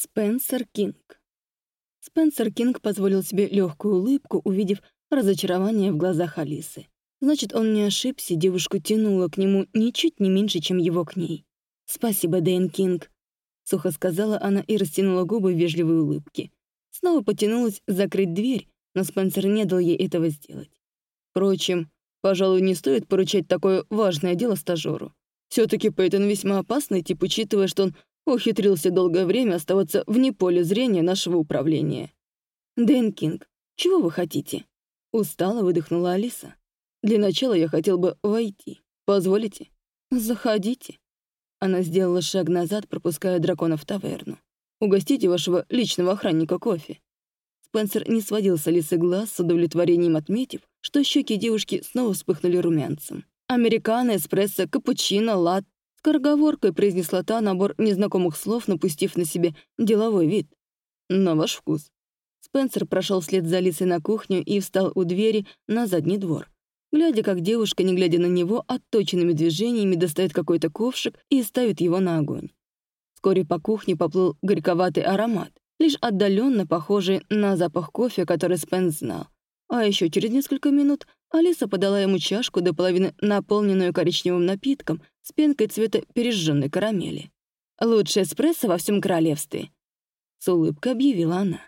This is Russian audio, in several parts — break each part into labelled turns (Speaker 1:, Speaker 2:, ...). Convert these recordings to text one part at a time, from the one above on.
Speaker 1: Спенсер Кинг. Спенсер Кинг позволил себе легкую улыбку, увидев разочарование в глазах Алисы. Значит, он не ошибся, девушку тянуло к нему ничуть не меньше, чем его к ней. «Спасибо, Дэйн Кинг», — сухо сказала она и растянула губы в вежливой улыбке. Снова потянулась закрыть дверь, но Спенсер не дал ей этого сделать. Впрочем, пожалуй, не стоит поручать такое важное дело стажеру. все таки Пейтон весьма опасный тип, учитывая, что он ухитрился долгое время оставаться вне поля зрения нашего управления. «Дэн Кинг, чего вы хотите?» Устало выдохнула Алиса. «Для начала я хотел бы войти. Позволите?» «Заходите». Она сделала шаг назад, пропуская дракона в таверну. «Угостите вашего личного охранника кофе». Спенсер не сводил с Алисы глаз с удовлетворением отметив, что щеки девушки снова вспыхнули румянцем. Американо, эспрессо, капучино, лат, Скороговоркой произнесла та набор незнакомых слов, напустив на себе деловой вид. «На ваш вкус». Спенсер прошел вслед за Лисой на кухню и встал у двери на задний двор. Глядя, как девушка, не глядя на него, отточенными движениями достает какой-то ковшик и ставит его на огонь. Вскоре по кухне поплыл горьковатый аромат, лишь отдаленно похожий на запах кофе, который Спенс знал. А еще через несколько минут Алиса подала ему чашку до половины наполненную коричневым напитком с пенкой цвета пережженной карамели. «Лучший эспрессо во всем королевстве», — с улыбкой объявила она.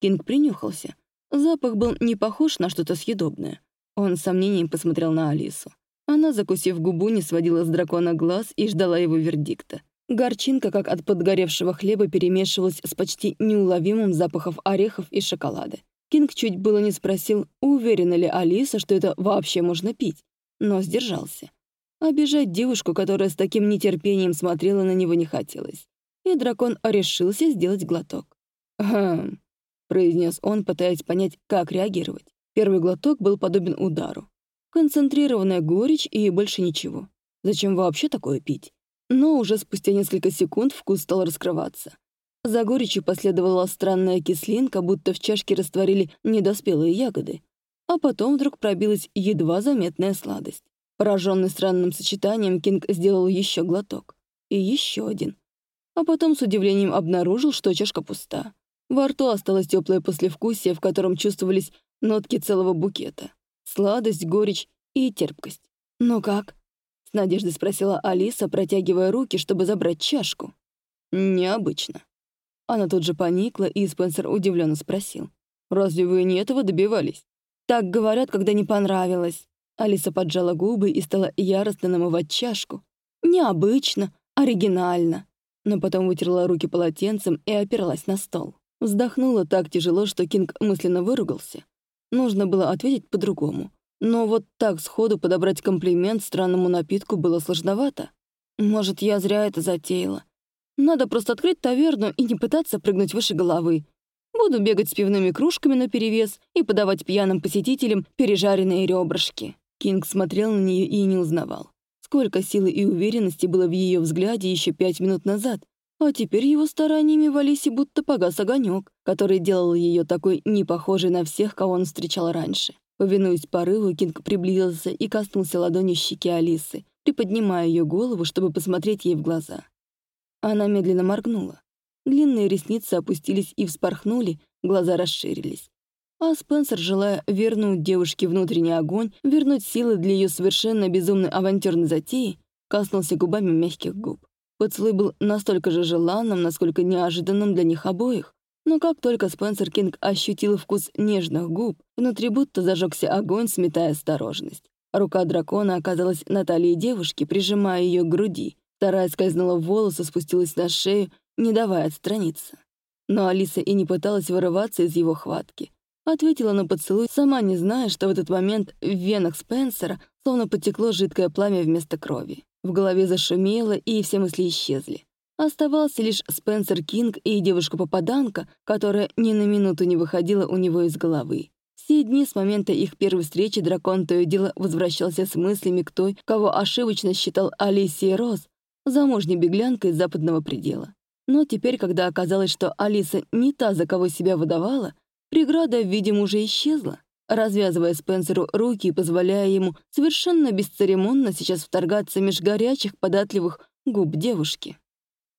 Speaker 1: Кинг принюхался. Запах был не похож на что-то съедобное. Он с сомнением посмотрел на Алису. Она, закусив губу, не сводила с дракона глаз и ждала его вердикта. Горчинка, как от подгоревшего хлеба, перемешивалась с почти неуловимым запахом орехов и шоколада. Кинг чуть было не спросил, уверена ли Алиса, что это вообще можно пить, но сдержался. Обижать девушку, которая с таким нетерпением смотрела на него, не хотелось. И дракон решился сделать глоток. «Хм», — произнес он, пытаясь понять, как реагировать. Первый глоток был подобен удару. Концентрированная горечь и больше ничего. Зачем вообще такое пить? Но уже спустя несколько секунд вкус стал раскрываться. За горечью последовала странная кислинка, будто в чашке растворили недоспелые ягоды. А потом вдруг пробилась едва заметная сладость. Пораженный странным сочетанием, Кинг сделал еще глоток. И еще один. А потом с удивлением обнаружил, что чашка пуста. Во рту осталось теплое послевкусие, в котором чувствовались нотки целого букета. Сладость, горечь и терпкость. «Ну как?» — с надеждой спросила Алиса, протягивая руки, чтобы забрать чашку. «Необычно», она тут же поникла, и Спенсер удивленно спросил. «Разве вы не этого добивались?» «Так говорят, когда не понравилось». Алиса поджала губы и стала яростно намывать чашку. «Необычно, оригинально». Но потом вытерла руки полотенцем и оперлась на стол. Вздохнула так тяжело, что Кинг мысленно выругался. Нужно было ответить по-другому. Но вот так сходу подобрать комплимент странному напитку было сложновато. Может, я зря это затеяла. Надо просто открыть таверну и не пытаться прыгнуть выше головы. Буду бегать с пивными кружками наперевес и подавать пьяным посетителям пережаренные ребрышки». Кинг смотрел на нее и не узнавал. Сколько силы и уверенности было в ее взгляде еще пять минут назад, а теперь его стараниями в Алисе будто погас огонек, который делал ее такой непохожей на всех, кого он встречал раньше. Повинуясь порыву, Кинг приблизился и коснулся ладонью щеки Алисы, приподнимая ее голову, чтобы посмотреть ей в глаза. Она медленно моргнула. Длинные ресницы опустились и вспорхнули, глаза расширились. А Спенсер, желая вернуть девушке внутренний огонь, вернуть силы для ее совершенно безумной авантюрной затеи, коснулся губами мягких губ. Поцелуй был настолько же желанным, насколько неожиданным для них обоих. Но как только Спенсер Кинг ощутил вкус нежных губ, внутри будто зажегся огонь, сметая осторожность. Рука дракона оказалась на талии девушки, прижимая ее к груди, Вторая скользнула в волосы, спустилась на шею, не давая отстраниться. Но Алиса и не пыталась вырываться из его хватки. Ответила на поцелуй, сама не зная, что в этот момент в венах Спенсера словно потекло жидкое пламя вместо крови. В голове зашумело, и все мысли исчезли. Оставался лишь Спенсер Кинг и девушка-попаданка, которая ни на минуту не выходила у него из головы. Все дни с момента их первой встречи дракон то и дело возвращался с мыслями к той, кого ошибочно считал Алисией Роз, замужней беглянкой из западного предела. Но теперь, когда оказалось, что Алиса не та, за кого себя выдавала, преграда, видимо, уже исчезла, развязывая Спенсеру руки и позволяя ему совершенно бесцеремонно сейчас вторгаться меж горячих, податливых губ девушки.